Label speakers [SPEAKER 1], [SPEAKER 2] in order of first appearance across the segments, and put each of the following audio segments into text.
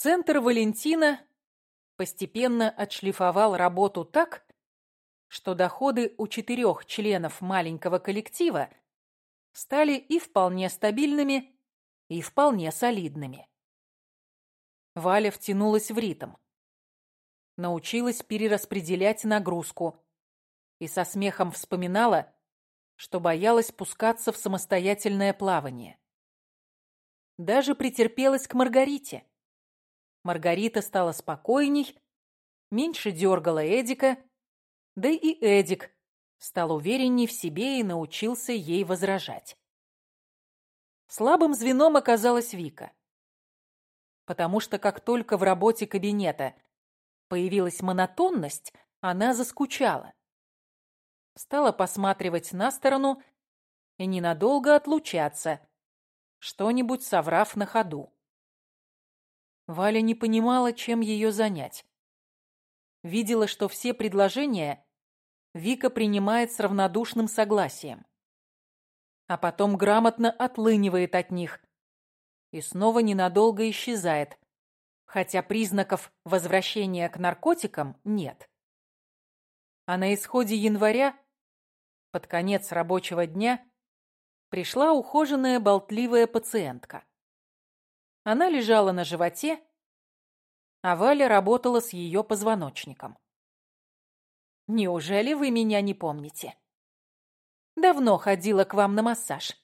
[SPEAKER 1] Центр Валентина постепенно отшлифовал работу так, что доходы у четырех членов маленького коллектива стали и вполне стабильными, и вполне солидными. Валя втянулась в ритм. Научилась перераспределять нагрузку и со смехом вспоминала, что боялась пускаться в самостоятельное плавание. Даже претерпелась к Маргарите. Маргарита стала спокойней, меньше дергала Эдика, да и Эдик стал уверенней в себе и научился ей возражать. Слабым звеном оказалась Вика. Потому что как только в работе кабинета появилась монотонность, она заскучала. Стала посматривать на сторону и ненадолго отлучаться, что-нибудь соврав на ходу. Валя не понимала, чем ее занять. Видела, что все предложения Вика принимает с равнодушным согласием. А потом грамотно отлынивает от них и снова ненадолго исчезает, хотя признаков возвращения к наркотикам нет. А на исходе января, под конец рабочего дня, пришла ухоженная болтливая пациентка. Она лежала на животе, а Валя работала с ее позвоночником. «Неужели вы меня не помните?» «Давно ходила к вам на массаж.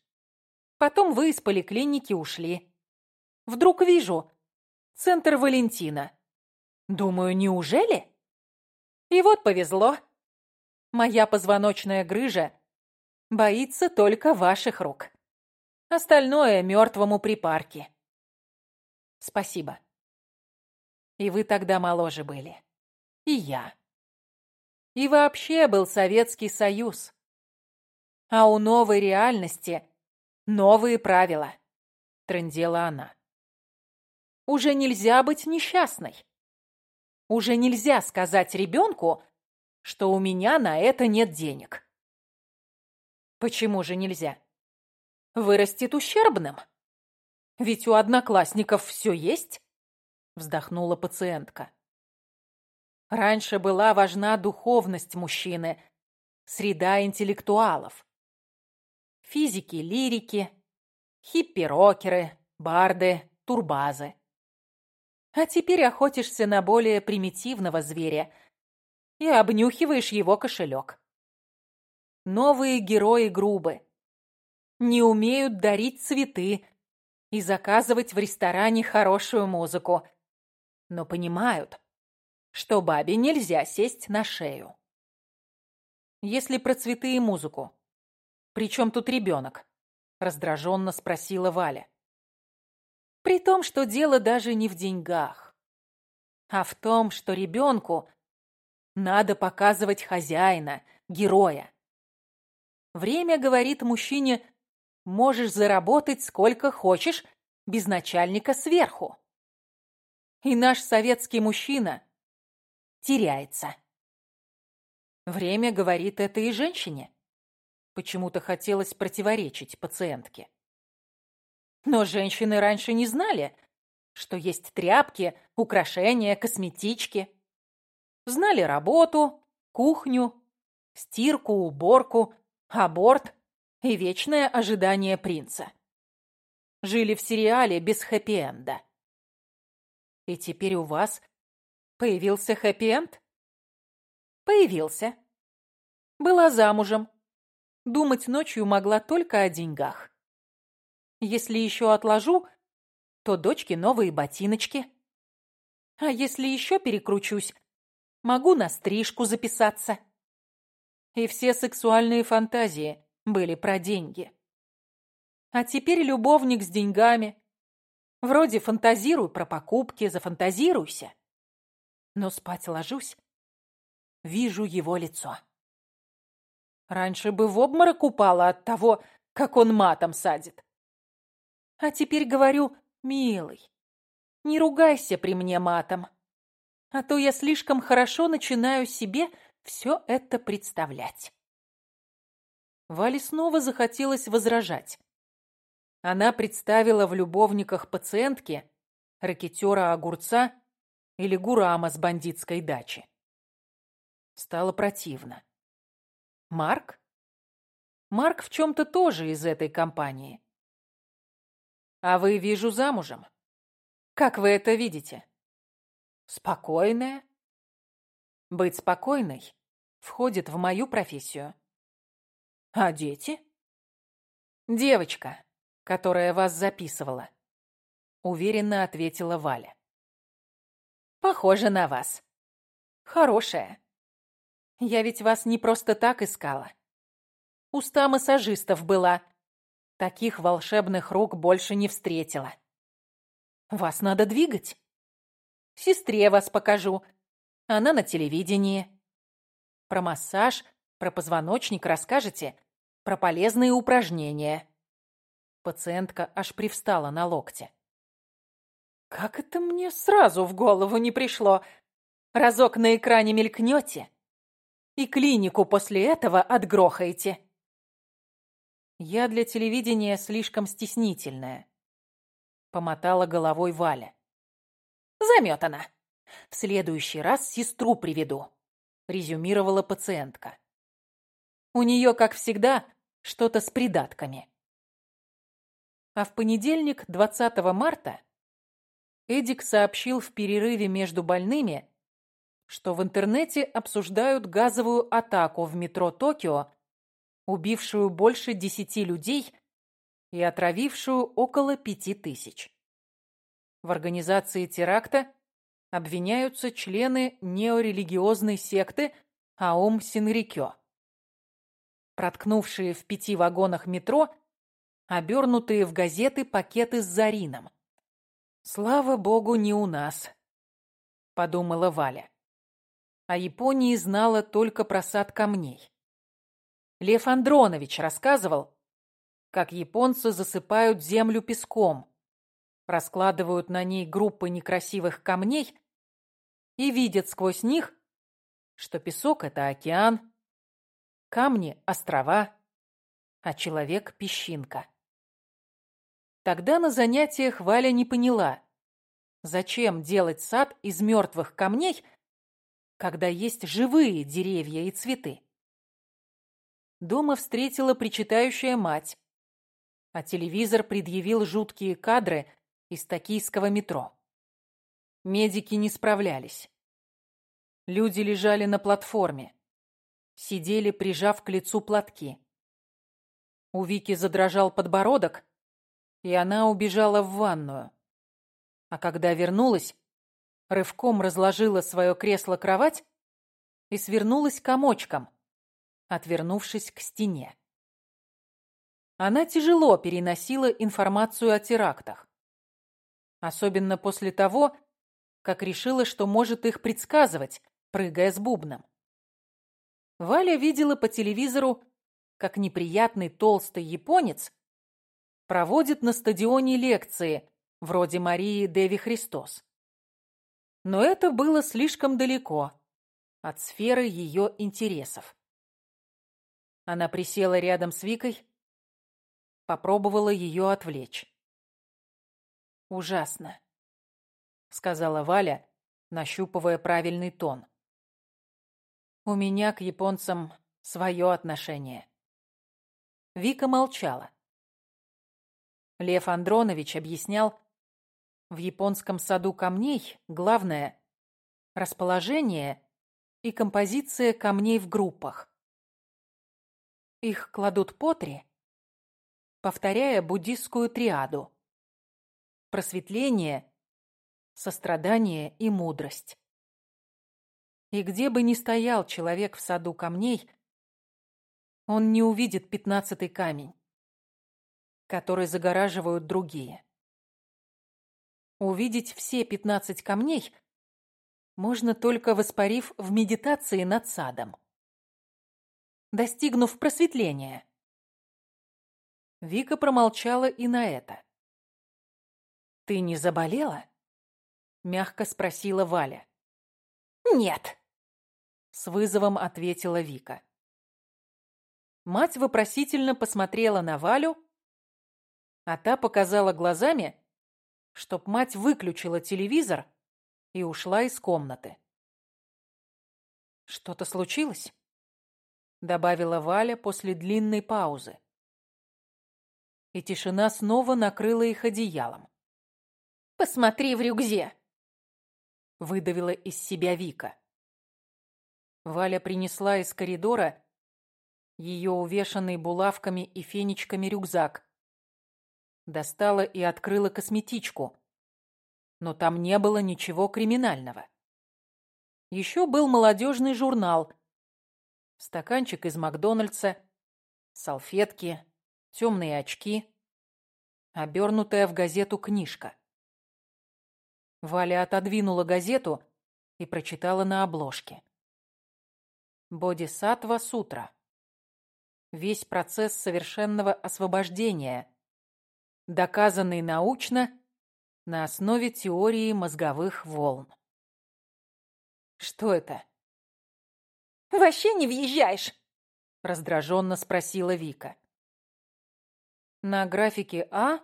[SPEAKER 1] Потом вы из поликлиники ушли. Вдруг вижу центр Валентина. Думаю, неужели?» И вот повезло. Моя позвоночная грыжа боится только ваших рук. Остальное мертвому припарке. Спасибо. И вы тогда моложе были. И я. И вообще был Советский Союз. А у новой реальности новые правила, трындела она. Уже нельзя быть несчастной. Уже нельзя сказать ребенку, что у меня на это нет денег. Почему же нельзя? Вырастет ущербным. Ведь у одноклассников все есть, вздохнула пациентка. Раньше была важна духовность мужчины, среда интеллектуалов. Физики, лирики, хиппи-рокеры, барды, турбазы. А теперь охотишься на более примитивного зверя и обнюхиваешь его кошелек. Новые герои грубы. Не умеют дарить цветы, и заказывать в ресторане хорошую музыку. Но понимают, что бабе нельзя сесть на шею. Если про цветы и музыку, при чем тут ребенок? Раздраженно спросила Валя. При том, что дело даже не в деньгах, а в том, что ребенку надо показывать хозяина, героя. Время говорит мужчине можешь заработать сколько хочешь без начальника сверху. И наш советский мужчина теряется. Время говорит это и женщине. Почему-то хотелось противоречить пациентке. Но женщины раньше не знали, что есть тряпки, украшения, косметички. Знали работу, кухню, стирку, уборку, аборт и вечное ожидание принца. Жили в сериале без хэппи-энда. И теперь у вас появился хэппи-энд? Появился. Была замужем. Думать ночью могла только о деньгах. Если еще отложу, то дочке новые ботиночки. А если еще перекручусь, могу на стрижку записаться. И все сексуальные фантазии, были про деньги. А теперь любовник с деньгами. Вроде фантазируй про покупки, зафантазируйся. Но спать ложусь, вижу его лицо. Раньше бы в обморок упала от того, как он матом садит. А теперь говорю, милый, не ругайся при мне матом, а то я слишком хорошо начинаю себе все это представлять. Вале снова захотелось возражать. Она представила в любовниках пациентки ракетера Огурца или Гурама с бандитской дачи. Стало противно. Марк? Марк в чем-то тоже из этой компании. А вы, вижу, замужем. Как вы это видите? Спокойная? Быть спокойной входит в мою профессию. А дети? Девочка, которая вас записывала. Уверенно ответила Валя. Похоже на вас. Хорошая. Я ведь вас не просто так искала. Уста массажистов была. Таких волшебных рук больше не встретила. Вас надо двигать. Сестре вас покажу. Она на телевидении. Про массаж, про позвоночник расскажете, про полезные упражнения. Пациентка аж привстала на локте. Как это мне сразу в голову не пришло? Разок на экране мелькнете и клинику после этого отгрохаете. Я для телевидения слишком стеснительная. Помотала головой Валя. Заметана. В следующий раз сестру приведу резюмировала пациентка. У нее, как всегда, что-то с придатками. А в понедельник, 20 марта, Эдик сообщил в перерыве между больными, что в интернете обсуждают газовую атаку в метро Токио, убившую больше десяти людей и отравившую около пяти тысяч. В организации теракта обвиняются члены неорелигиозной секты Аум Синрикё. Проткнувшие в пяти вагонах метро, обернутые в газеты пакеты с зарином. «Слава богу, не у нас», — подумала Валя. О Японии знала только про сад камней. Лев Андронович рассказывал, как японцы засыпают землю песком, раскладывают на ней группы некрасивых камней и видят сквозь них, что песок — это океан, камни — острова, а человек — песчинка. Тогда на занятиях Валя не поняла, зачем делать сад из мертвых камней, когда есть живые деревья и цветы. Дома встретила причитающая мать, а телевизор предъявил жуткие кадры из токийского метро. Медики не справлялись. Люди лежали на платформе. Сидели, прижав к лицу платки. У Вики задрожал подбородок, и она убежала в ванную. А когда вернулась, рывком разложила свое кресло-кровать и свернулась комочком, отвернувшись к стене. Она тяжело переносила информацию о терактах. Особенно после того, как решила, что может их предсказывать, прыгая с бубном. Валя видела по телевизору, как неприятный толстый японец проводит на стадионе лекции, вроде Марии Деви Христос. Но это было слишком далеко от сферы ее интересов. Она присела рядом с Викой, попробовала ее отвлечь. Ужасно сказала Валя, нащупывая правильный тон. У меня к японцам свое отношение. Вика молчала. Лев Андронович объяснял, в японском саду камней главное – расположение и композиция камней в группах. Их кладут по три, повторяя буддистскую триаду. Просветление, сострадание и мудрость. И где бы ни стоял человек в саду камней, он не увидит пятнадцатый камень, который загораживают другие. Увидеть все пятнадцать камней можно только воспарив в медитации над садом, достигнув просветления. Вика промолчала и на это. «Ты не заболела?» мягко спросила Валя. Нет, с вызовом ответила Вика. Мать вопросительно посмотрела на Валю, а та показала глазами, чтоб мать выключила телевизор и ушла из комнаты. «Что-то случилось?» — добавила Валя после длинной паузы. И тишина снова накрыла их одеялом.
[SPEAKER 2] «Посмотри в рюкзе!»
[SPEAKER 1] — выдавила из себя Вика. Валя принесла из коридора ее увешанный булавками и фенечками рюкзак. Достала и открыла косметичку. Но там не было ничего криминального. Еще был молодежный журнал. Стаканчик из Макдональдса, салфетки, темные очки, обернутая в газету книжка. Валя отодвинула газету и прочитала на обложке. Бодисаттва Сутра. Весь процесс совершенного освобождения, доказанный научно на основе теории мозговых волн. Что это?
[SPEAKER 2] «Вообще не въезжаешь?»
[SPEAKER 1] — раздраженно спросила Вика. На графике А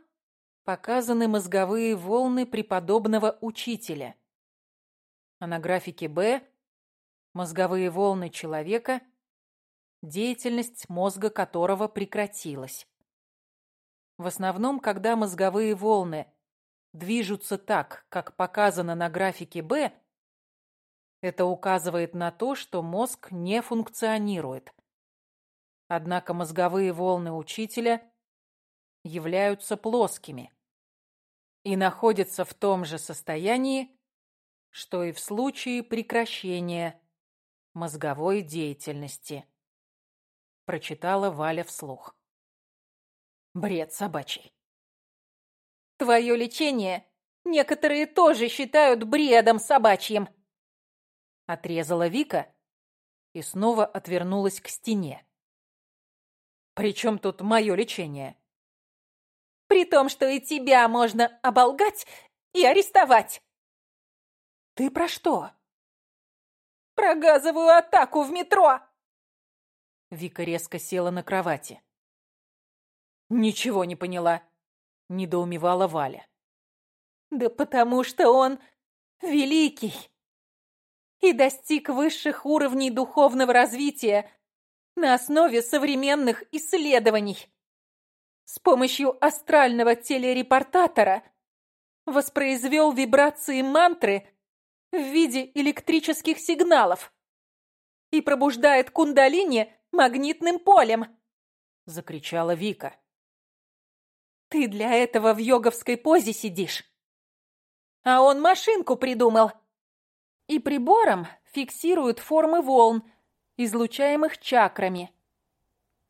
[SPEAKER 1] показаны мозговые волны преподобного учителя, а на графике Б мозговые волны человека, деятельность мозга которого прекратилась. В основном, когда мозговые волны движутся так, как показано на графике Б, это указывает на то, что мозг не функционирует. Однако мозговые волны учителя являются плоскими и находятся в том же состоянии, что и в случае прекращения мозговой деятельности. Прочитала Валя вслух. Бред собачий.
[SPEAKER 2] Твое лечение некоторые тоже считают бредом собачьим.
[SPEAKER 1] Отрезала Вика и снова отвернулась к стене. «При чем тут мое лечение?»
[SPEAKER 2] «При том, что и тебя можно оболгать и арестовать!»
[SPEAKER 1] «Ты про что?»
[SPEAKER 2] Про газовую атаку в метро!»
[SPEAKER 1] Вика резко села на кровати. «Ничего не поняла», — недоумевала Валя.
[SPEAKER 2] «Да потому что он великий и достиг высших уровней духовного развития на основе современных исследований. С помощью астрального телерепортатора воспроизвел вибрации мантры в виде электрических сигналов и пробуждает кундалини магнитным полем!»
[SPEAKER 1] — закричала Вика.
[SPEAKER 2] «Ты для этого в йоговской позе сидишь, а он машинку придумал и прибором фиксирует формы волн, излучаемых чакрами,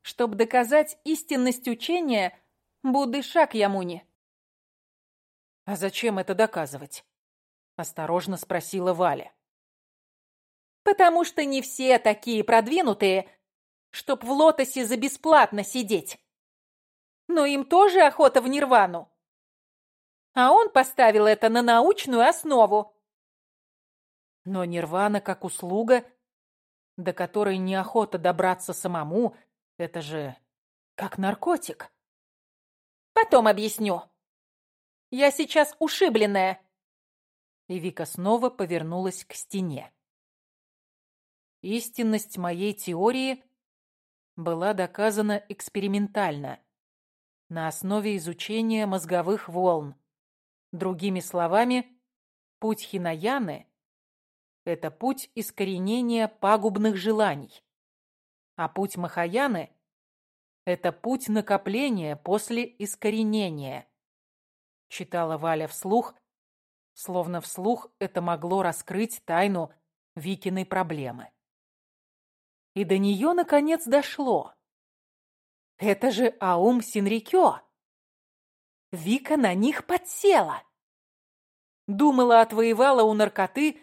[SPEAKER 2] чтобы доказать истинность учения Будды Шакьямуни».
[SPEAKER 1] «А зачем это доказывать?» Осторожно спросила Валя.
[SPEAKER 2] «Потому что не все такие продвинутые, чтоб в лотосе за бесплатно сидеть. Но им тоже охота в нирвану. А он поставил это на научную основу.
[SPEAKER 1] Но нирвана как услуга, до которой неохота добраться самому, это же как наркотик.
[SPEAKER 2] Потом объясню. Я сейчас ушибленная
[SPEAKER 1] и Вика снова повернулась к стене. Истинность моей теории была доказана экспериментально, на основе изучения мозговых волн. Другими словами, путь Хинаяны – это путь искоренения пагубных желаний, а путь Махаяны – это путь накопления после искоренения. Читала Валя вслух, словно вслух это могло раскрыть тайну Викиной проблемы. И до нее, наконец, дошло. Это же Аум Синрикё. Вика на них подсела. Думала, отвоевала у наркоты,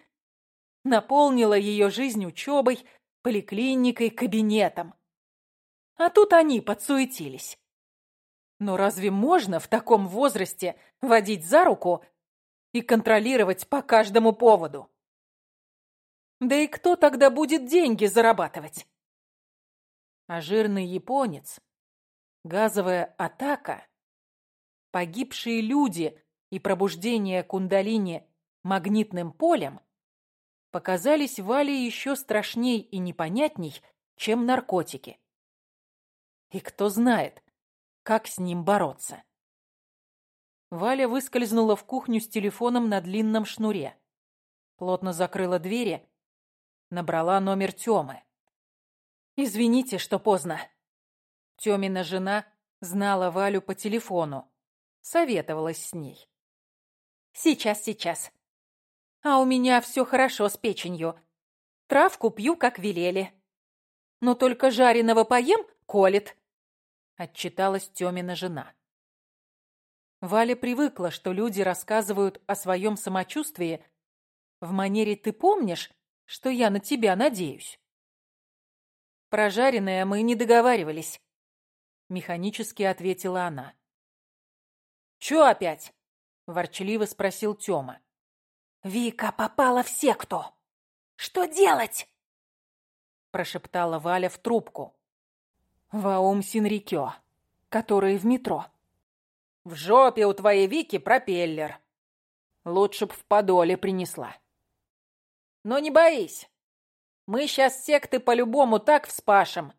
[SPEAKER 1] наполнила ее жизнь учебой, поликлиникой, кабинетом. А тут они подсуетились. Но разве можно в таком возрасте водить за руку и контролировать по каждому поводу. Да и кто тогда будет деньги зарабатывать? А жирный японец, газовая атака, погибшие люди и пробуждение кундалини магнитным полем показались Вале еще страшней и непонятней, чем наркотики. И кто знает, как с ним бороться. Валя выскользнула в кухню с телефоном на длинном шнуре. Плотно закрыла двери, набрала номер Тёмы. «Извините, что поздно». Тёмина жена знала Валю по телефону, советовалась с ней. «Сейчас, сейчас. А у меня все хорошо с печенью. Травку пью, как велели. Но только жареного поем — колет», — отчиталась Тёмина жена. Валя привыкла, что люди рассказывают о своем самочувствии в манере «ты помнишь, что я на тебя надеюсь?» «Про жареное мы не договаривались», — механически ответила она. «Чё опять?» — ворчливо спросил Тёма.
[SPEAKER 2] «Вика попала в секту. Что делать?»
[SPEAKER 1] Прошептала Валя в трубку. «Ваум Синрикё, который в метро». «В жопе у твоей Вики пропеллер. Лучше б в подоле принесла». «Но не боись. Мы сейчас секты по-любому так вспашем,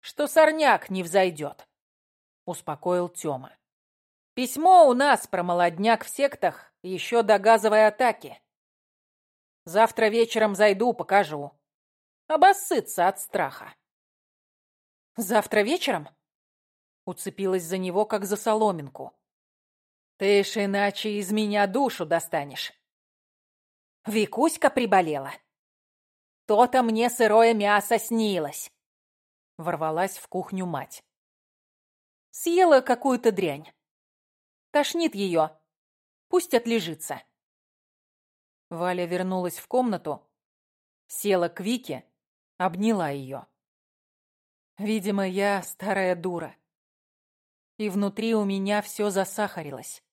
[SPEAKER 1] что сорняк не взойдет», — успокоил Тёма. «Письмо у нас про молодняк в сектах еще до газовой атаки. Завтра вечером зайду, покажу. Обоссыться от страха». «Завтра вечером?» Уцепилась за него, как за соломинку. «Ты ж иначе из меня душу достанешь». Викуська приболела. То-то мне сырое мясо снилось. Ворвалась в кухню мать. Съела какую-то дрянь. Тошнит ее. Пусть отлежится. Валя вернулась в комнату, села к Вике, обняла ее. Видимо, я старая дура. И внутри у меня все засахарилось.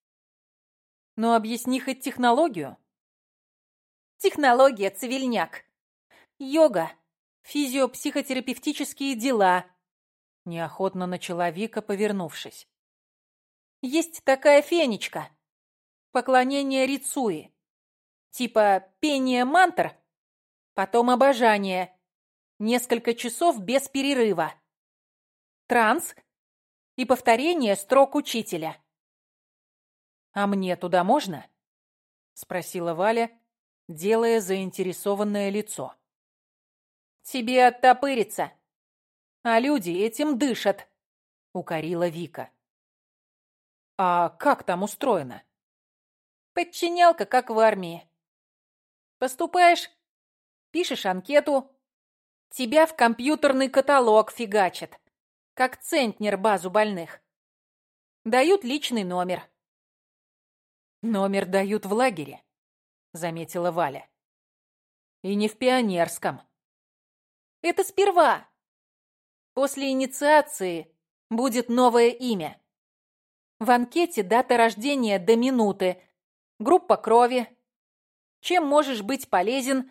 [SPEAKER 1] Но объясни хоть технологию. Технология, цивильняк. Йога, физиопсихотерапевтические дела. Неохотно начала Вика, повернувшись. Есть такая фенечка. Поклонение Рицуи. Типа пение мантр, потом обожание. Несколько часов без перерыва. Транс и повторение строк учителя. «А мне туда можно?» — спросила Валя, делая заинтересованное лицо. «Тебе оттопырится. А люди этим дышат», — укорила Вика. «А как там устроено?» «Подчинялка, как в армии. Поступаешь, пишешь анкету, тебя в компьютерный каталог фигачат, как центнер базу больных. Дают личный номер». «Номер дают в лагере», — заметила Валя. «И не в пионерском». Это сперва. После инициации будет новое имя. В анкете дата рождения до минуты, группа крови, чем можешь быть полезен,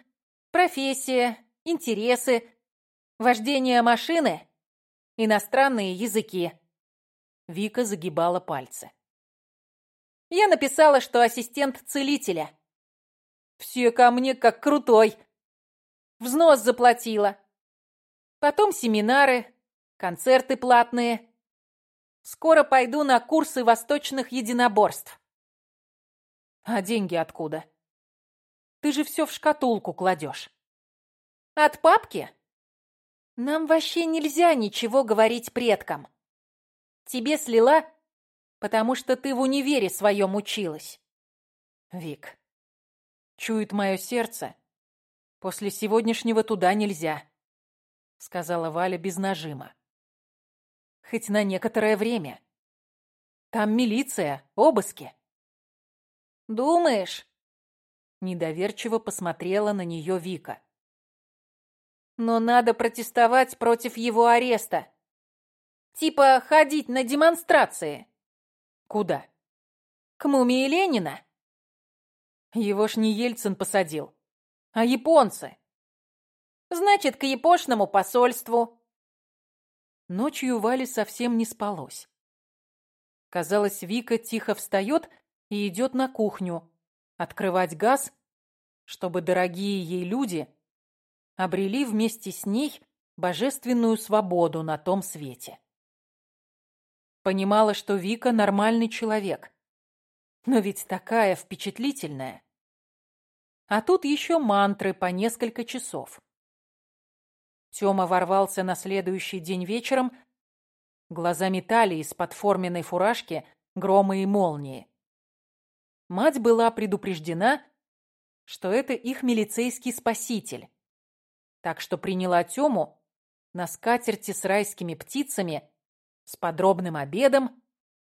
[SPEAKER 1] профессия, интересы, вождение машины, иностранные языки. Вика загибала пальцы. Я написала, что ассистент целителя. Все ко мне как крутой. Взнос заплатила. Потом семинары, концерты платные. Скоро пойду на курсы восточных единоборств. А деньги откуда? Ты же все в шкатулку кладешь. От папки? Нам вообще нельзя ничего говорить предкам. Тебе слила, потому что ты в универе своем училась. Вик, чует мое сердце. После сегодняшнего туда нельзя. — сказала Валя без нажима. «Хоть на некоторое время. Там милиция, обыски». «Думаешь?» Недоверчиво посмотрела на нее Вика. «Но надо протестовать против его ареста. Типа ходить на демонстрации». «Куда?» «К мумии Ленина». «Его ж не Ельцин посадил, а японцы». Значит, к япошному посольству. Ночью Вале совсем не спалось. Казалось, Вика тихо встает и идет на кухню открывать газ, чтобы дорогие ей люди обрели вместе с ней божественную свободу на том свете. Понимала, что Вика нормальный человек, но ведь такая впечатлительная. А тут еще мантры по несколько часов. Тёма ворвался на следующий день вечером, глаза метали из-под форменной фуражки громы и молнии. Мать была предупреждена, что это их милицейский спаситель, так что приняла Тёму на скатерти с райскими птицами, с подробным обедом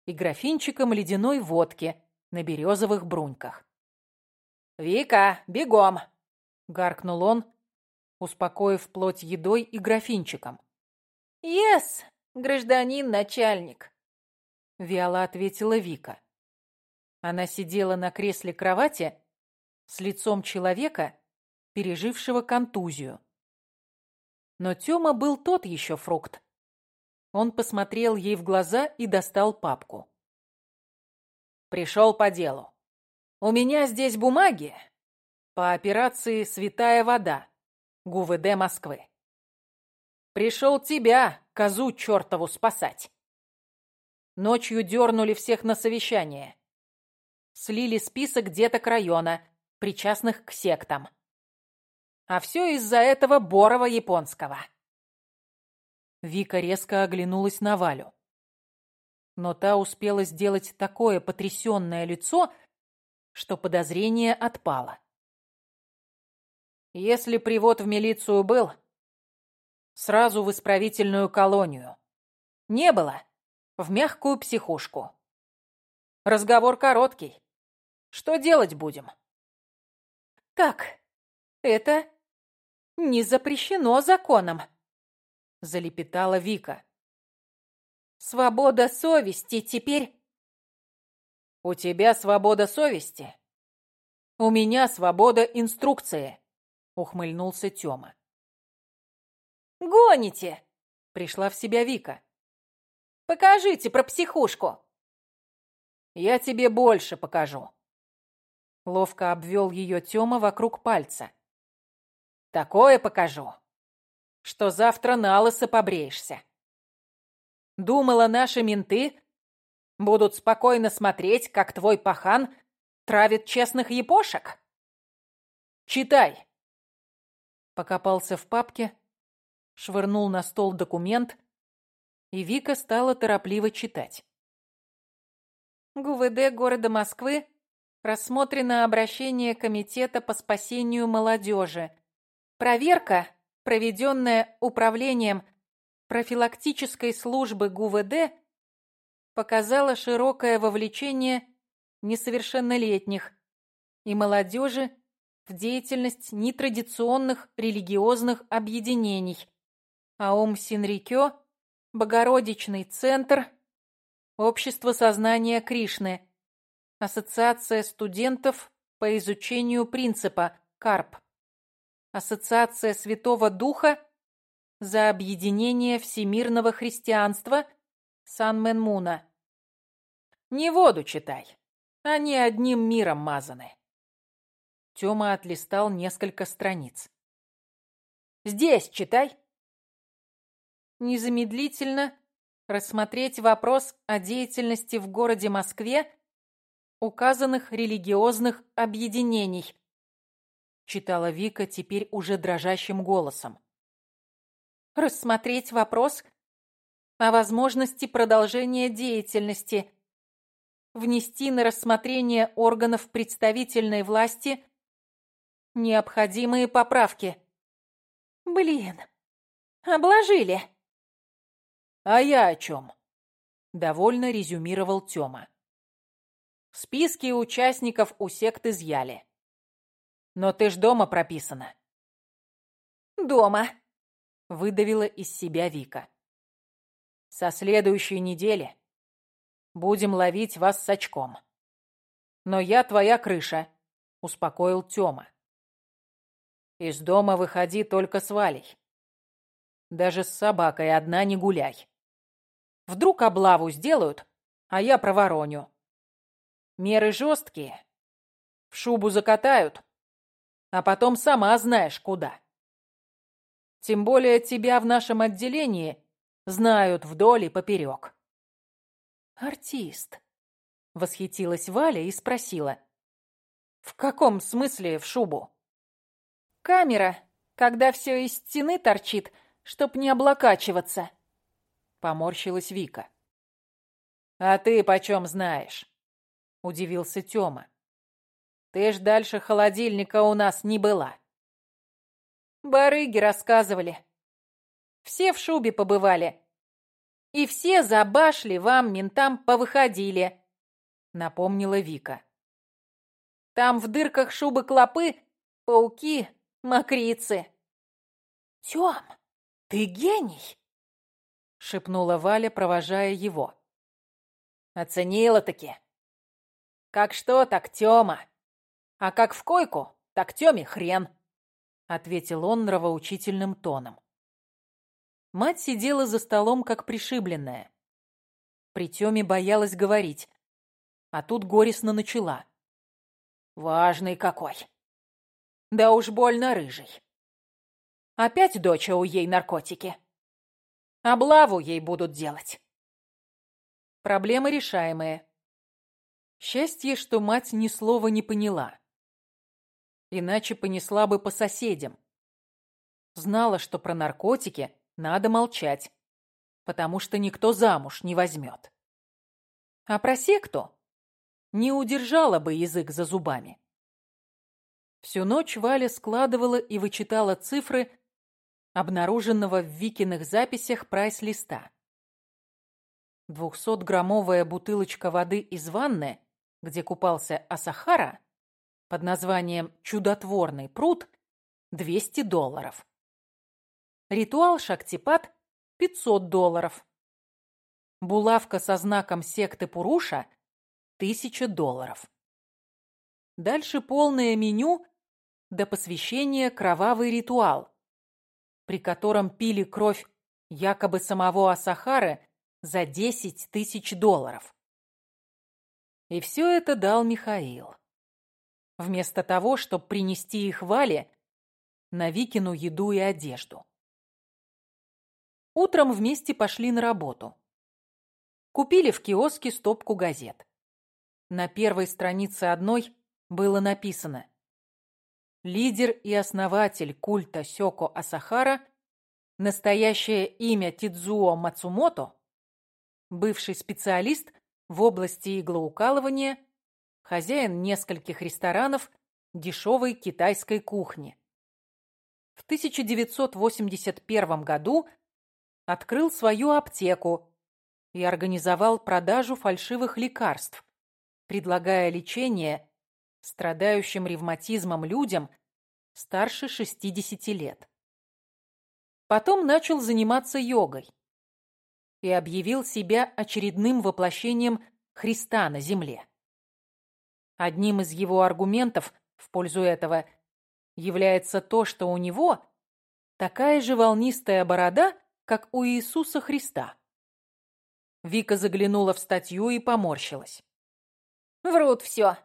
[SPEAKER 1] и графинчиком ледяной водки на березовых бруньках. «Вика, бегом!» — гаркнул он, успокоив плоть едой и графинчиком.
[SPEAKER 2] «Ес, гражданин начальник!»
[SPEAKER 1] — вяло ответила Вика. Она сидела на кресле кровати с лицом человека, пережившего контузию. Но Тёма был тот еще фрукт. Он посмотрел ей в глаза и достал папку. «Пришел по делу. У меня здесь бумаги по операции «Святая вода» ГУВД Москвы. Пришел тебя, козу чертову, спасать. Ночью дернули всех на совещание. Слили список деток района, причастных к сектам. А все из-за этого Борова японского. Вика резко оглянулась на Валю. Но та успела сделать такое потрясенное лицо, что подозрение отпало. Если привод в милицию был, сразу в исправительную колонию. Не было, в мягкую психушку. Разговор короткий. Что делать будем?
[SPEAKER 2] Как? Это не запрещено законом, залепетала Вика. Свобода совести теперь...
[SPEAKER 1] У тебя свобода совести. У меня свобода инструкции, ухмыльнулся Тёма.
[SPEAKER 2] Гоните!
[SPEAKER 1] Пришла в себя Вика.
[SPEAKER 2] Покажите про психушку.
[SPEAKER 1] Я тебе больше покажу. Ловко обвел ее Тёма вокруг пальца. Такое покажу, что завтра на лысо побреешься. Думала, наши менты будут спокойно смотреть, как твой пахан травит честных епошек? Читай. Покопался в папке, швырнул на стол документ, и Вика стала торопливо читать.
[SPEAKER 2] ГУВД города Москвы рассмотрено обращение Комитета по спасению молодежи Проверка, проведенная управлением профилактической службы ГУВД, показала широкое вовлечение несовершеннолетних и молодежи в деятельность нетрадиционных религиозных объединений. Аум Синрикё, Богородичный центр, Общество сознания Кришны, Ассоциация студентов по изучению принципа КАРП. Ассоциация Святого Духа за объединение всемирного христианства Сан-Мен-Муна. Не воду читай, они одним миром мазаны. Тёма отлистал несколько страниц. Здесь читай. Незамедлительно рассмотреть вопрос о деятельности в городе Москве указанных религиозных объединений, читала Вика теперь уже дрожащим голосом. Рассмотреть вопрос о возможности продолжения деятельности, внести на рассмотрение органов представительной власти необходимые поправки. Блин, обложили. А я о чем? Довольно резюмировал Тёма. Списки участников у сект изъяли. Но ты ж дома прописана. Дома, выдавила из себя Вика. Со следующей недели будем ловить вас с очком. Но я твоя крыша, успокоил Тёма. Из дома выходи только с Валей. Даже с собакой одна не гуляй. Вдруг облаву сделают, а я провороню.
[SPEAKER 1] Меры жесткие. В шубу закатают, а потом сама знаешь куда. Тем более тебя в нашем отделении знают вдоль и поперек.
[SPEAKER 2] Артист. Восхитилась Валя и спросила.
[SPEAKER 1] В каком смысле в шубу?
[SPEAKER 2] Камера, когда все из стены торчит, чтоб не облокачиваться.
[SPEAKER 1] Поморщилась Вика. А ты почем знаешь? Удивился Тёма. Ты ж дальше холодильника у нас не была.
[SPEAKER 2] Барыги рассказывали. Все в шубе побывали. И все за башли вам, ментам, повыходили, напомнила Вика. Там в дырках шубы клопы, пауки, мокрицы. Тём, ты гений, шепнула Валя, провожая его.
[SPEAKER 1] Оценила-таки. Как что, так Тёма. А как в койку, так Тёме хрен, ответил он нравоучительным тоном. Мать сидела за столом, как пришибленная. При Тёме боялась говорить, а тут горестно начала. Важный какой. Да уж больно рыжий. Опять доча у ей наркотики. Облаву ей будут делать. Проблемы решаемые. Счастье, что мать ни слова не поняла. Иначе понесла бы по соседям. Знала, что про наркотики надо молчать, потому что никто замуж не возьмет. А про секту не удержала бы язык за зубами. Всю ночь Валя складывала и вычитала цифры обнаруженного в Викиных записях прайс-листа. Двухсотграммовая бутылочка воды из ванны, где купался Асахара, под названием «Чудотворный пруд» – 200 долларов. Ритуал Шактипат – 500 долларов. Булавка со знаком секты Пуруша – 1000 долларов. Дальше полное меню до посвящения «Кровавый ритуал», при котором пили кровь якобы самого Асахары за 10 тысяч долларов. И все это дал Михаил. Вместо того, чтобы принести их Вале на Викину еду и одежду. Утром вместе пошли на работу. Купили в киоске стопку газет. На первой странице одной было написано «Лидер и основатель культа Сёко Асахара, настоящее имя Тидзуо Мацумото, бывший специалист в области иглоукалывания, хозяин нескольких ресторанов дешевой китайской кухни. В 1981 году открыл свою аптеку и организовал продажу фальшивых лекарств, предлагая лечение страдающим ревматизмом людям старше 60 лет. Потом начал заниматься йогой и объявил себя очередным воплощением Христа на земле. Одним из его аргументов в пользу этого является то, что у него такая же волнистая борода, как у Иисуса Христа. Вика заглянула в статью и поморщилась.
[SPEAKER 2] Врут все.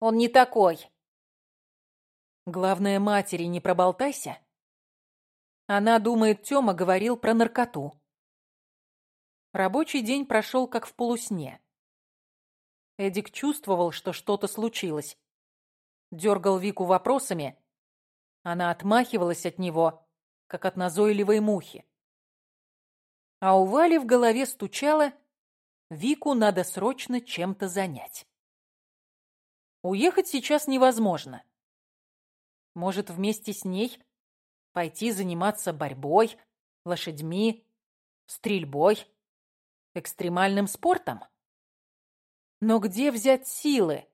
[SPEAKER 2] Он не такой.
[SPEAKER 1] Главное, матери не проболтайся. Она думает, Тёма говорил про наркоту. Рабочий день прошел как в полусне. Эдик чувствовал, что что-то случилось. Дергал Вику вопросами. Она отмахивалась от него, как от назойливой мухи. А у Вали в голове стучало, Вику надо срочно чем-то занять. Уехать сейчас невозможно. Может, вместе с ней пойти заниматься борьбой, лошадьми, стрельбой? экстремальным спортом? Но где взять силы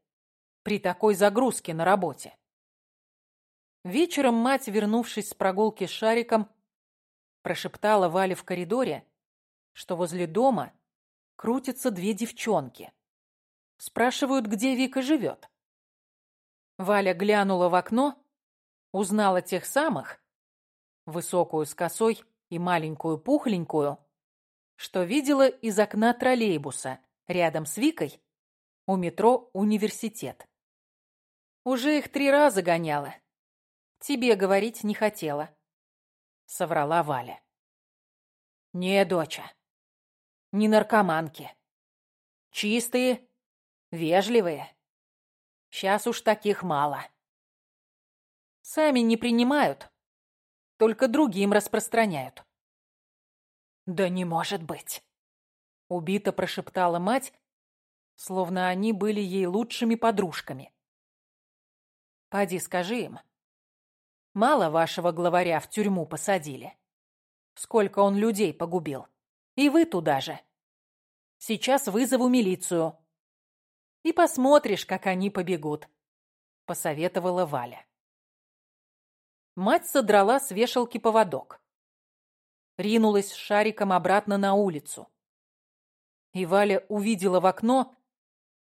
[SPEAKER 1] при такой загрузке на работе? Вечером мать, вернувшись с прогулки с шариком, прошептала Вале в коридоре, что возле дома крутятся две девчонки. Спрашивают, где Вика живет. Валя глянула в окно, узнала тех самых, высокую с косой и маленькую пухленькую, что видела из окна троллейбуса рядом с Викой, У метро «Университет». Уже их три раза гоняла. Тебе говорить не хотела. Соврала Валя. Не, доча. Не наркоманки. Чистые, вежливые. Сейчас уж таких мало. Сами не принимают, только другим распространяют. «Да не может быть!» — убито прошептала мать, словно они были ей лучшими подружками. «Поди скажи им. Мало вашего главаря в тюрьму посадили. Сколько он людей погубил. И вы туда же. Сейчас вызову милицию. И посмотришь, как они побегут», — посоветовала Валя. Мать содрала с вешалки поводок. Ринулась с шариком обратно на улицу. И Валя увидела в окно,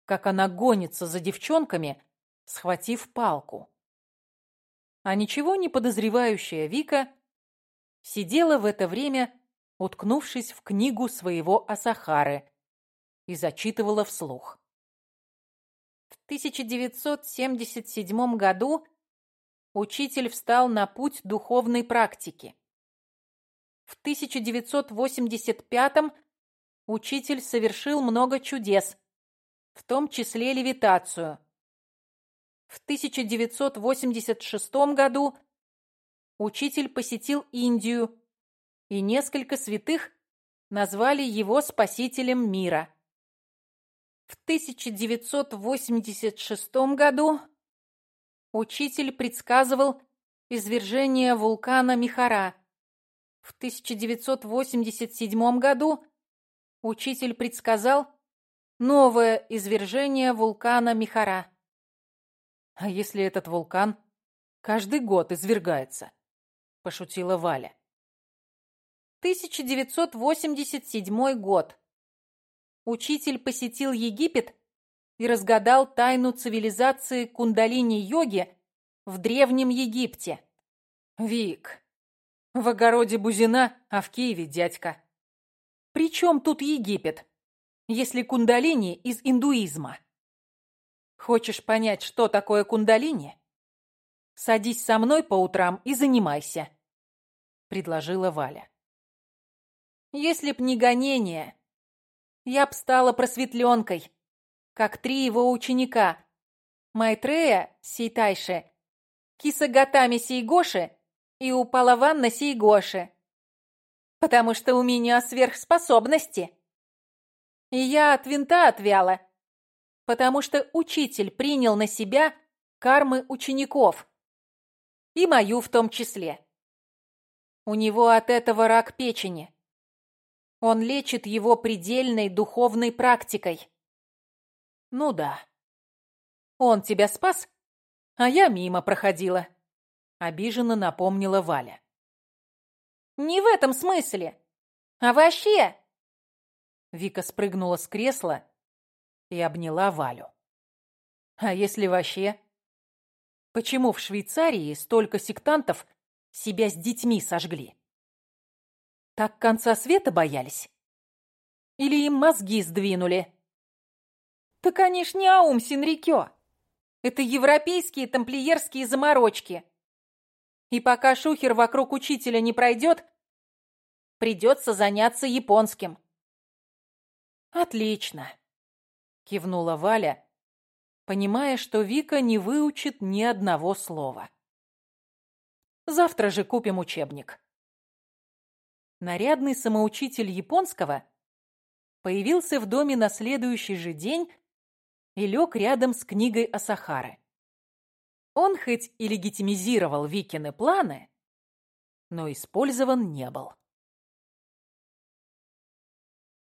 [SPEAKER 1] как она гонится за девчонками, схватив палку. А ничего не подозревающая Вика сидела в это время, уткнувшись в книгу своего Асахары, и зачитывала вслух. В 1977 году учитель встал на путь духовной практики. В 1985 учитель совершил много чудес, в том числе левитацию. В 1986 году учитель посетил Индию, и несколько святых назвали его спасителем мира. В 1986 году Учитель предсказывал извержение вулкана Михара. В 1987 году учитель предсказал новое извержение вулкана Михара. А если этот вулкан каждый год извергается? Пошутила Валя. 1987 год. Учитель посетил Египет и разгадал тайну цивилизации кундалини-йоги в Древнем Египте. Вик, в огороде Бузина, а в Киеве дядька. При чем тут Египет, если кундалини из индуизма? Хочешь понять, что такое кундалини? Садись со мной по утрам и занимайся, предложила Валя. Если б не гонение, я б стала просветленкой, как три его ученика – Майтрея Сейтайше, Кисагатами Сейгоши и Упалаванна Сейгоши. Потому что у меня сверхспособности. И я от винта отвяла, потому что учитель принял на себя кармы учеников. И мою в том числе. У него от этого рак печени. Он лечит его предельной духовной практикой. Ну да. Он тебя спас, а я мимо проходила. Обиженно напомнила Валя. Не в этом смысле. А вообще... Вика спрыгнула с кресла и обняла Валю. А если вообще? Почему в Швейцарии столько сектантов себя с детьми сожгли? Так конца света боялись? Или им мозги сдвинули? Так ж не Аум Синрикё. Это европейские тамплиерские заморочки. И пока шухер вокруг учителя не пройдет, придется заняться японским. Отлично, кивнула Валя, понимая, что Вика не выучит ни одного слова. Завтра же купим учебник. Нарядный самоучитель японского появился в доме на следующий же день и лег рядом с книгой о Сахаре. Он хоть и легитимизировал Викины планы, но использован не был.